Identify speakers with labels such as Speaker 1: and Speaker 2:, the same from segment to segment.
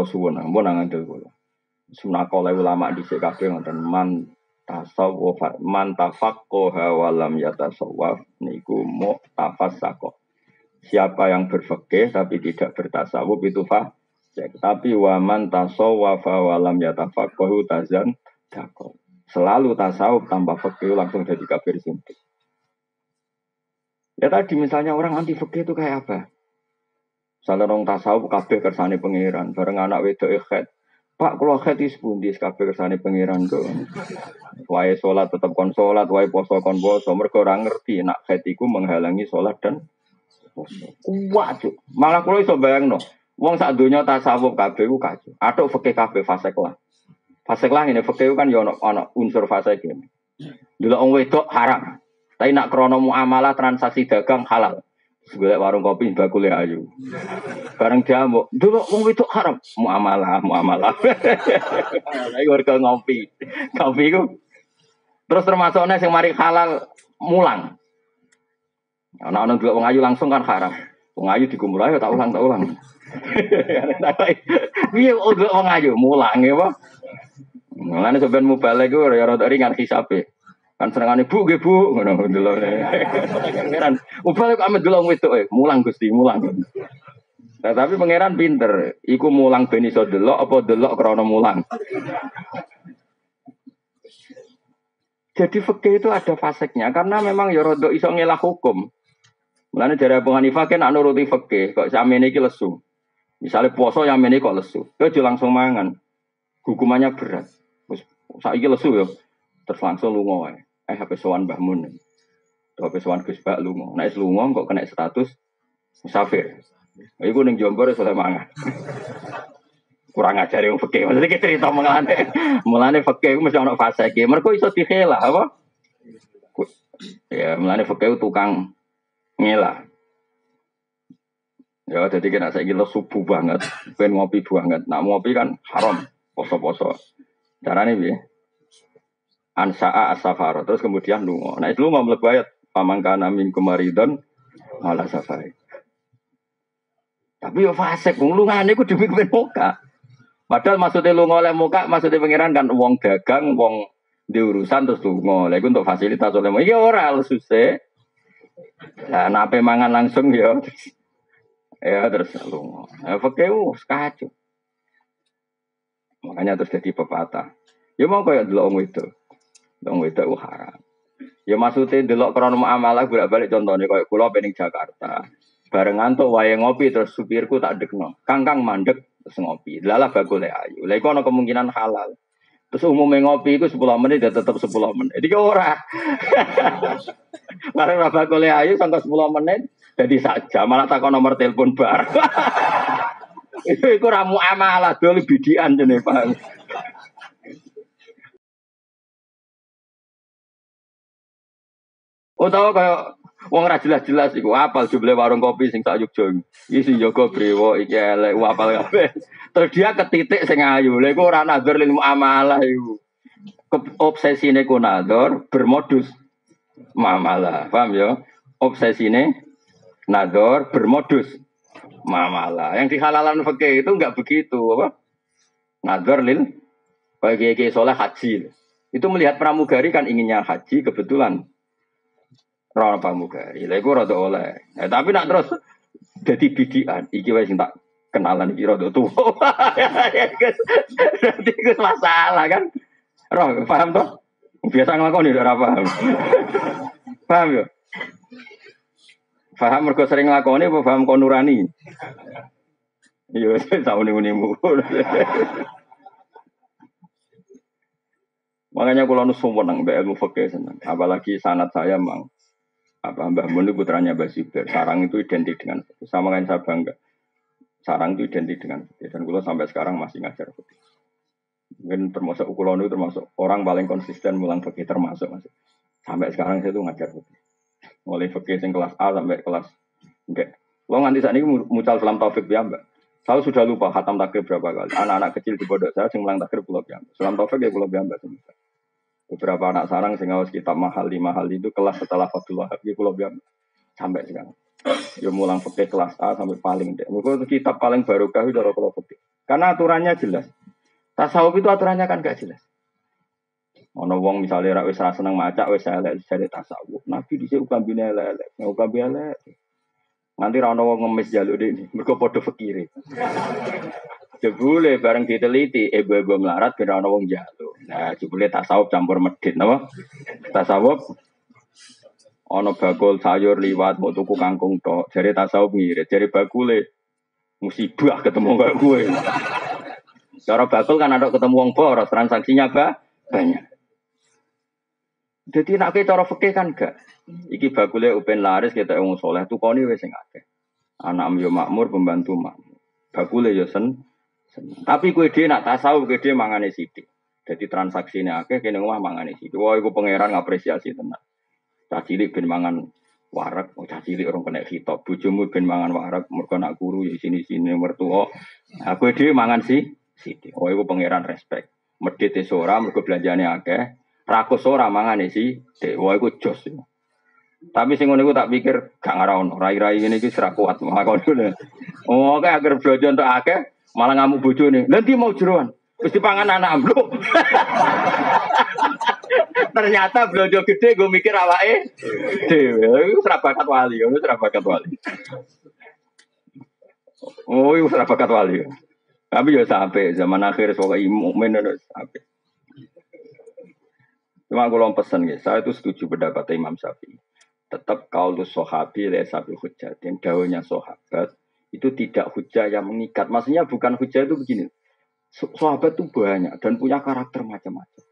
Speaker 1: kula suwun, ampun nang ngandel kula. Sunakole ulama di kabeh ngoten man tasawuf man tafaqqaha wa lam yatasawwaf niku mu tafassaqo. Siapa yang berfikih tapi tidak bertasawuf itu fah. Tapi waman tasawwafa wa lam yatafaqqahu tazan dako. Selalu tasawuf tanpa fikih langsung jadi kafir simpel. Ya tadi misalnya orang anti fikih itu kayak apa? Misalnya orang tasawuf kabeh kersane pangeran, bareng anak wedok ikhet, Pak kalau hadis di kabeh kersane pangeran kok. Wae sholat tetap kon sholat, wae poso kon poso. Mereka orang ngerti nak hatiku menghalangi sholat dan. Kuat cuk. Malah kalau iso no. Wong sak donya tasawuf kabeh ku kacau. Atuk fikih kabeh fasek lah. Fasek lah ini fikih kan yo ono unsur fasek ini. Dulu wong wedok haram. Tapi nak krono muamalah transaksi dagang halal. Golek warung kopi bakule ayu. Bareng jamu, dulu wong itu haram. Muamalah, muamalah. Lagi warga ngopi. Kopi ku. Terus termasuknya yang mari halal mulang. Anak-anak dua wong ayu langsung kan haram. Wong ayu dikumpul ayo tak ulang tak ulang. Iya udah wong ayu mulang ya, Pak. Mulane sampean mubalek ku ya rada ringan hisabe. Kan senengane bu nggih bu ngono delok. Pangeran, ubah kok amet delok wedok e, mulang Gusti, mulang. Nah, tapi pangeran pinter, iku mulang ben iso delok apa delok krana mulang. Jadi fikih itu ada faseknya karena memang ya rada iso ngelah hukum. Mulane dari Abu Hanifah kan nuruti fikih, kok samene iki lesu. Misalnya puasa yang ini kok lesu, kau langsung mangan. Hukumannya berat. Terus saiki lesu ya, terus langsung lu wae eh HP sowan Mbah Mun. HP sowan Gus Bak lunga. Nek lunga kok kena status musafir. Iku ning Jombor soleh mangan. Kurang ajar yang fakir. Maksudnya kita cerita mengalami. Mulane fakir itu mesti ono fase iki. Mergo iso dihela apa? Ya, mulane fakir tukang ngela. Ya, jadi kena saya gila subuh banget, pengen ngopi banget. Nah, ngopi kan haram, poso-poso. Caranya bi, ansa'a as-safar. Terus kemudian lungo. Nah itu lungo mlebu ayat pamangkana min kumaridon ala safari. Tapi yo fasik wong lungane ku demi muka. Padahal maksudnya lungo oleh muka maksudnya pangeran kan wong dagang, wong di urusan terus lungo. Lha untuk fasilitas oleh muka. Iya ora susah. Nah, nape mangan langsung ya. Ya terus lungo. Ya fakir kacau. Makanya terus jadi pepatah. Ya mau kayak dulu om itu. Dong itu haram. Ya maksudnya delok krono muamalah bolak-balik contohnya kayak pulau pening Jakarta. Bareng ngantuk wae ngopi terus supirku tak dekno. Kangkang mandek terus ngopi. Lala bagole ayu. Lah iku kemungkinan halal. Terus umumnya ngopi itu 10 menit ya tetap 10 menit. Jadi ora. Bareng ora bagole ayu sampai 10 menit jadi saja malah takon nomor telepon bar. itu iku ramu amalah dulu bidian jenenge Pak. Utawa kayak wong ra jelas-jelas iku apal jumlah warung kopi sing tak Jogja. Iki Joko Brewo iki elek apal kabeh. Terus dia ketitik sing ayu. Lha iku ora nazar lil muamalah iku. Obsesine ku nazar bermodus muamalah. Paham ya? Obsesine nazar bermodus muamalah. Yang dihalalan fikih itu enggak begitu apa? Nazar lil bagi soleh haji. Itu melihat pramugari kan inginnya haji kebetulan Rana pramugari. Lha iku rada oleh. Eh, tapi nak terus jadi bidian, iki wis tak kenalan iki rada tuwa. Berarti itu masalah kan. Roh, paham toh? Biasa ngelakoni ora paham. paham ya? Paham mergo sering nglakoni apa paham konurani? Iya, tahu nih unimu. Makanya kalau nusu menang, ilmu fakih senang. Apalagi sanat saya mang apa Mbah Mun putranya Mbah Zubair. Sarang itu identik dengan sama kan saya bangga. Sarang itu identik dengan. Dan kalau sampai sekarang masih ngajar putih. Mungkin termasuk ukulon termasuk orang paling konsisten mulang fikih termasuk masih. Sampai sekarang saya tuh ngajar putih. Mulai fikih yang kelas A sampai kelas enggak. Lo nganti saat ini mucal selam taufik ya mbak. Saya sudah lupa khatam takrib berapa kali. Anak-anak kecil di pondok saya yang mulang takrib pulau biamba. Selam taufik ya pulau biamba. Beberapa anak sarang sing ngawas kitab mahal di mahal itu kelas setelah Fathul Wahab di Pulau Biam sampai sekarang. Ya mulang fikih kelas A sampai paling deh. Mereka kitab paling barokah itu kalau kalau fikih. Karena aturannya jelas. Tasawuf itu aturannya kan gak jelas. Ono wong misalnya rak wis ra seneng maca wis elek jare tasawuf. Nabi dhisik ukambine elek-elek, ukambi elek. Nanti ra ono wong ngemis jaluk ini, mergo padha fikire. Jebule bareng diteliti, ibu-ibu melarat kira ana wong jaluk. Nah, jebule tasawuf campur medit napa? Tasawuf ana bakul sayur liwat mau tuku kangkung tok. Jare tasawuf ngirit, jare bakule musibah ketemu kayak gue. Cara bakul kan ada ketemu wong boros, transaksinya apa? Banyak. Jadi nak cara fikih kan gak. Iki bakule upen laris kita wong soleh tukoni wis sing akeh. Anak yo makmur pembantu makmur. Bakule yo sen tapi kue dia nak tasawuf kue dia mangane sidik. Jadi transaksi ini akeh kene omah mangane sidik. Wah iku pangeran ngapresiasi tenang. Cah cilik ben mangan warak, oh cah cilik orang kena hitop. Bojomu ben mangan warak, mergo nak guru ya sini-sini mertua. Nah, kue dia mangan si sidik. Oh iku pangeran respect. Medit e ora mergo belanjane akeh. Rakus ora mangane si, wah iku jos. Tapi sing ngono tak pikir gak ngarono. Rai-rai ini iki serak kuat. Makane. Oh, kayak agar belanja untuk akeh, Malah ngamuk nih. Nanti mau jeruan. Terus dipangan anak ambluk. Ternyata belanja gede gue mikir awake dewe. Itu serabakat wali, itu serabakat wali. Oh, itu serabakat wali. Tapi ya sampai zaman akhir soal mukmin itu sampai. Cuma lom pesan ya, saya itu setuju pendapat Imam Syafi'i. Tetap kalau sahabi sapi hujat yang daunnya sahabat itu tidak hujah yang mengikat. Maksudnya bukan hujah itu begini. Sahabat itu banyak dan punya karakter macam-macam.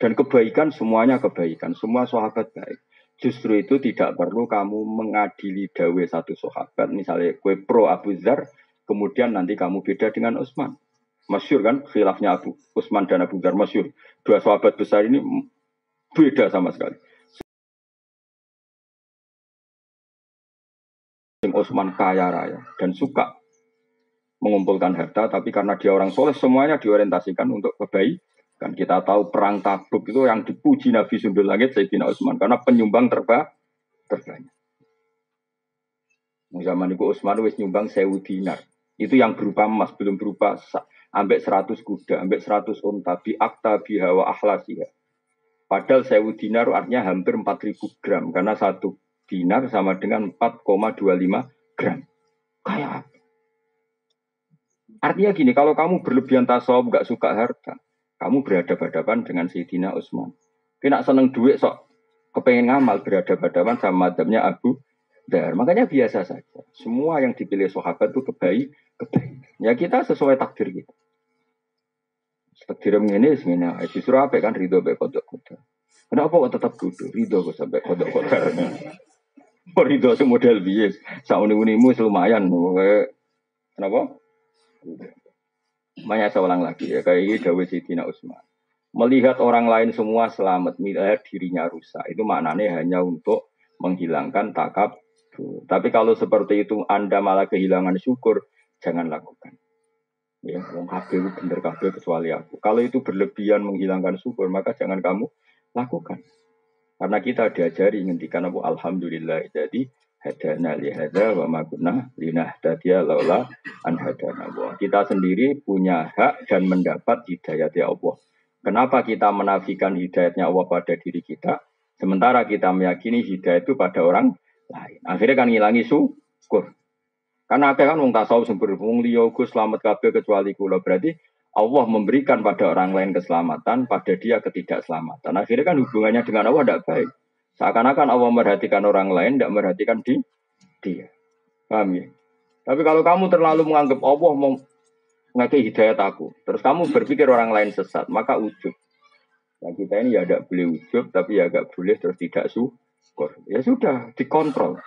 Speaker 1: Dan kebaikan semuanya kebaikan. Semua sahabat baik. Justru itu tidak perlu kamu mengadili dawe satu sahabat. Misalnya kue pro Abu Zar, kemudian nanti kamu beda dengan Utsman. Masyur kan khilafnya Abu Utsman dan Abu Zar masyur. Dua sahabat besar ini beda sama sekali. Osman kaya raya dan suka mengumpulkan harta, tapi karena dia orang soleh semuanya diorientasikan untuk kebaikan. Kita tahu perang Tabuk itu yang dipuji Nabi Sundul Langit Sayyidina Utsman karena penyumbang terba terbanyak. Zaman itu Utsman wis nyumbang sewu dinar. Itu yang berupa emas, belum berupa ambek 100 kuda, ambek 100 unta, bi akta bihawa ahlasiha. Padahal sewu dinar artinya hampir 4000 gram karena satu dinar sama dengan 4,25 gram. Kayak apa? Artinya gini, kalau kamu berlebihan tasawuf, gak suka harta, kamu berhadapan-hadapan dengan Sayyidina Utsman. Kena seneng duit sok, kepengen ngamal berhadapan-hadapan sama madhabnya Abu Makanya biasa saja. Semua yang dipilih sahabat itu kebaik, kebaik. Ya kita sesuai takdir kita. Takdir ini, ini justru apa kan ridho baik kodok kodok. Kenapa kok tetap kudu ridho kok sampai kodok kodok? Ridho model bias. Sauni-unimu lumayan. Kenapa? Maya saya ulang lagi ya. Kayak ini Dawe Sidina Usman. Melihat orang lain semua selamat, melihat dirinya rusak. Itu maknanya hanya untuk menghilangkan takab. Tapi kalau seperti itu Anda malah kehilangan syukur, jangan lakukan. Ya, wong kabeh bener kabeh kecuali aku. Kalau itu berlebihan menghilangkan syukur, maka jangan kamu lakukan. Karena kita diajari ngendikan Abu Alhamdulillah. Jadi hadana li hada wa ma kunna linahtadiya laula an hadana Allah. Kita sendiri punya hak dan mendapat hidayat ya Allah. Kenapa kita menafikan hidayatnya Allah pada diri kita, sementara kita meyakini hidayat itu pada orang lain. Akhirnya kan ngilangi syukur. Karena apa kan wong tasawuf sumber wong liya selamat kabeh kecuali kula. Berarti Allah memberikan pada orang lain keselamatan, pada dia ketidakselamatan. Akhirnya kan hubungannya dengan Allah tidak baik. Seakan-akan Allah merhatikan orang lain, tidak merhatikan di, dia. Paham ya? Tapi kalau kamu terlalu menganggap Allah mau ngasih hidayat aku, terus kamu berpikir orang lain sesat, maka ujub. Yang kita ini ya tidak boleh ujub, tapi ya agak boleh terus tidak syukur. Ya sudah, dikontrol.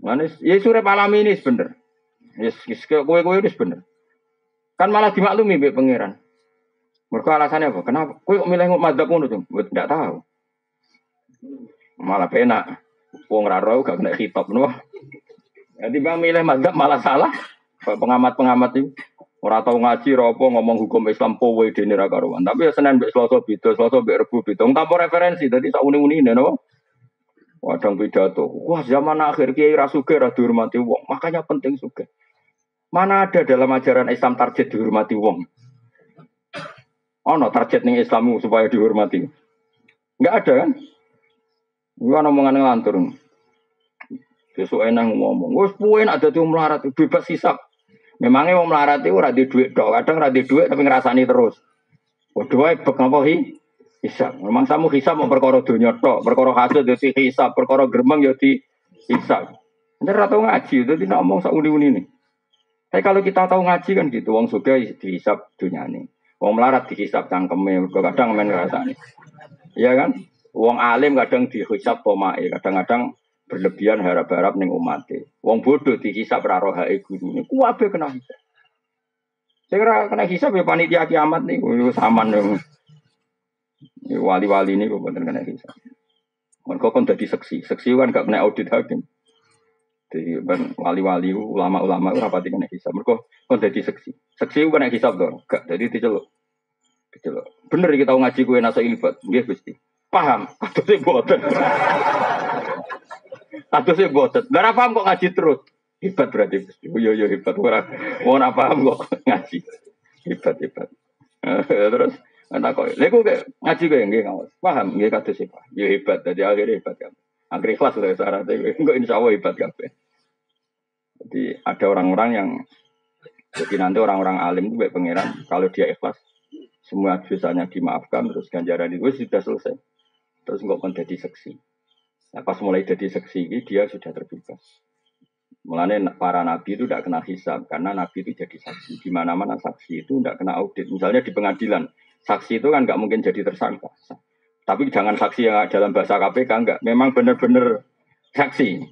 Speaker 1: Manis, ya surep alam ini sebenar. Ya, kue-kue ini sebenar. Kan malah dimaklumi mbek pangeran. Mereka alasannya apa? Kenapa? Kue kok milih madzhab ngono tuh? Tidak tahu. Malah penak. Wong raro gak kena hitop nopo. Jadi bang milih madzhab malah salah. Pengamat-pengamat itu ora tau ngaji ropo ngomong hukum Islam powe dene ra karuan. Tapi ya Senin mbek Selasa beda, Selasa mbek Rebo beda. Tanpa referensi dadi sak uni-unine napa? Wadang pidato. Wah zaman akhir kiai rasuge ra dihormati wong. Makanya penting suge. Mana ada dalam ajaran Islam target dihormati wong? Oh no target nih Islam supaya dihormati. Enggak ada kan? Gua omongan ngelantur. Besok enak ngomong. Wes puin ada tuh melarat bebas hisap. Memangnya mau melarat itu rada duit dong. Kadang rada duit tapi ngerasani terus. Waduh, wae bek napa hi? Hisab. Memang samu hisab mau perkara dunia tok, perkara hasil jadi hisab, perkara gerbang ya di hisab. Ini rata ngaji, itu tidak ngomong sak uni-uni nih. Tapi kalau kita tahu ngaji kan gitu, wong suga dihisab dunia nih. Wong melarat dihisab cangkeme, kadang main ngerasani. Iya kan? Wong alim kadang dihisab pomai, kadang-kadang berlebihan harap-harap ning umate. Wong bodoh dihisab ra rohae gurune. Kuwabe kena hisab. Saya kira kena hisab ya panitia kiamat nih, saman nih. Wali-wali ini gue bener kena hisab. Mereka kan jadi seksi, seksi kan gak kena audit hakim. Jadi ben wali-wali ulama-ulama itu rapati kena hisab. Mereka kan jadi seksi, seksi kan kena hisab dong, gak jadi diceluk. Diceluk. Bener kita ngaji gue nasa ilbat, dia gusti. Paham? Atau sih boten. Atau sih boten. Gak paham kok ngaji terus. Hebat berarti. Yo yo hebat orang. Mau apa paham kok ngaji. Hebat hebat. Terus entah kok. Lego kayak ngaji gue nggih ngawas. Paham nggih kata siapa? Yo hebat. Jadi akhirnya hebat kan. Akhirnya kelas lah syaratnya. Enggak insya Allah hebat kan. Jadi ada orang-orang yang jadi nanti orang-orang alim itu baik pangeran kalau dia ikhlas semua dosanya dimaafkan terus ganjaran itu sudah selesai terus nggak akan jadi seksi nah, pas mulai jadi seksi dia sudah terbebas Mulanya para nabi itu tidak kena hisab karena nabi itu jadi saksi. Di mana-mana saksi itu tidak kena audit. Misalnya di pengadilan, saksi itu kan nggak mungkin jadi tersangka. Tapi jangan saksi yang dalam bahasa KPK nggak. Memang benar-benar saksi.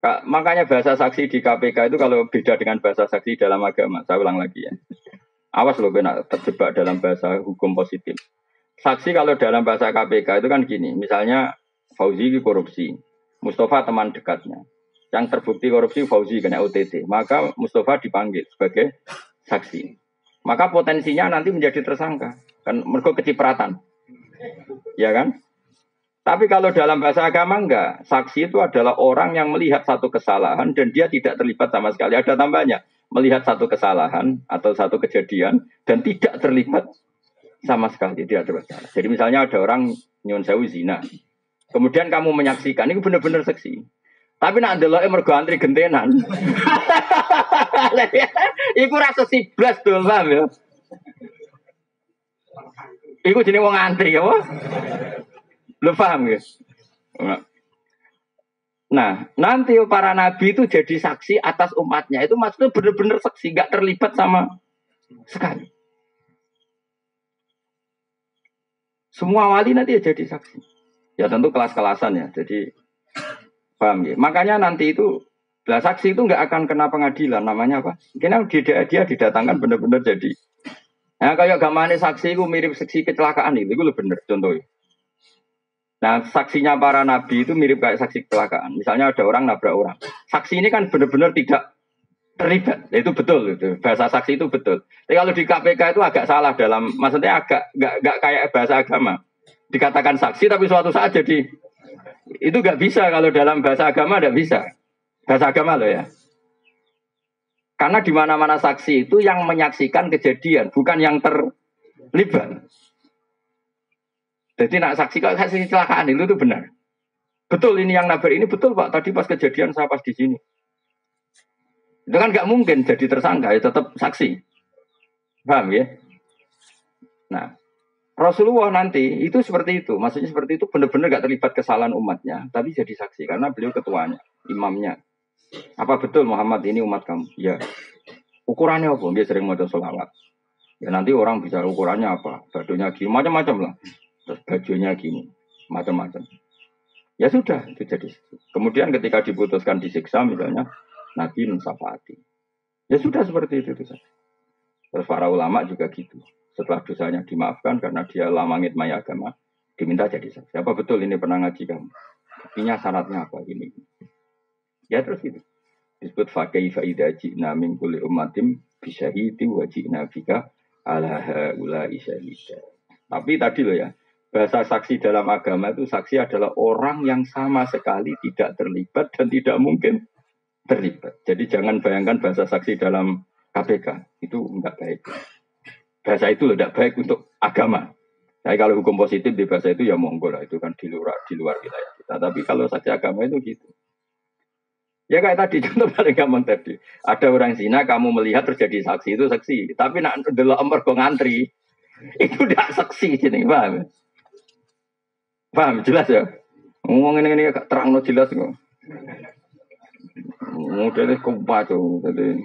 Speaker 1: Makanya bahasa saksi di KPK itu kalau beda dengan bahasa saksi dalam agama. Saya ulang lagi ya. Awas loh benar terjebak dalam bahasa hukum positif. Saksi kalau dalam bahasa KPK itu kan gini, misalnya Fauzi korupsi, Mustafa teman dekatnya. Yang terbukti korupsi Fauzi kena OTT, maka Mustafa dipanggil sebagai saksi. Maka potensinya nanti menjadi tersangka, kan mereka kecipratan. Ya kan? Tapi kalau dalam bahasa agama enggak, saksi itu adalah orang yang melihat satu kesalahan dan dia tidak terlibat sama sekali. Ada tambahnya, melihat satu kesalahan atau satu kejadian dan tidak terlibat sama sekali tidak ada masalah. Jadi misalnya ada orang nyun sewu zina, kemudian kamu menyaksikan ini benar-benar seksi. Tapi nak ndelok mergo antri gentenan. Iku rasa siblas tuh, paham ya? Iku jenis wong antri ya, Lu paham ya? Nah, nanti para nabi itu jadi saksi atas umatnya. Itu maksudnya benar-benar saksi, gak terlibat sama sekali. Semua wali nanti ya jadi saksi. Ya tentu kelas-kelasan ya. Jadi paham ya. Makanya nanti itu lah saksi itu nggak akan kena pengadilan namanya apa? Karena dia, dia didatangkan benar-benar jadi. Nah kayak gamane saksi itu mirip saksi kecelakaan itu, itu benar contohnya. Nah saksinya para nabi itu mirip kayak saksi kecelakaan. Misalnya ada orang nabrak orang. Saksi ini kan benar-benar tidak terlibat. Ya, itu betul itu. Bahasa saksi itu betul. Tapi kalau di KPK itu agak salah dalam maksudnya agak nggak kayak bahasa agama. Dikatakan saksi tapi suatu saat jadi itu nggak bisa kalau dalam bahasa agama nggak bisa. Bahasa agama loh ya. Karena di mana-mana saksi itu yang menyaksikan kejadian, bukan yang terlibat. Jadi nak saksi kalau saksi kecelakaan itu itu benar. Betul ini yang nabrak ini betul pak. Tadi pas kejadian saya pas di sini. Itu kan nggak mungkin jadi tersangka, ya tetap saksi. Paham ya? Nah, Rasulullah nanti itu seperti itu. Maksudnya seperti itu benar-benar gak terlibat kesalahan umatnya, tapi jadi saksi karena beliau ketuanya, imamnya. Apa betul Muhammad ini umat kamu? Ya. Ukurannya apa? Dia sering mau sholawat. Ya nanti orang bisa ukurannya apa? Badunya gini, macam-macam lah. Terus bajunya gini, macam-macam. Ya sudah, itu jadi. Kemudian ketika diputuskan disiksa misalnya, Nabi mensafati. Ya sudah seperti itu. itu Terus para ulama juga gitu. Setelah dosanya dimaafkan karena dia lamangit maya agama, diminta jadi saksi. Apa betul ini pernah ngaji kamu? Buktinya syaratnya apa ini? Ya terus itu. Disebut fakai faida jina min kulli ummatim bisyahidi wa jina bika ala haula isyahida. Tapi tadi loh ya, bahasa saksi dalam agama itu saksi adalah orang yang sama sekali tidak terlibat dan tidak mungkin terlibat. Jadi jangan bayangkan bahasa saksi dalam KPK itu enggak baik. Bahasa itu tidak baik untuk agama. Nah, kalau hukum positif di bahasa itu ya monggo lah itu kan di luar di luar wilayah kita. Tapi kalau saksi agama itu gitu. Ya kayak tadi contoh paling gampang tadi. Ada orang zina kamu melihat terjadi saksi itu saksi. Tapi nak delok mergo ngantri itu tidak saksi sini, paham? Paham jelas ya? Ngomong ini ini terang jelas kok. Modelnya kumpah tuh, jadi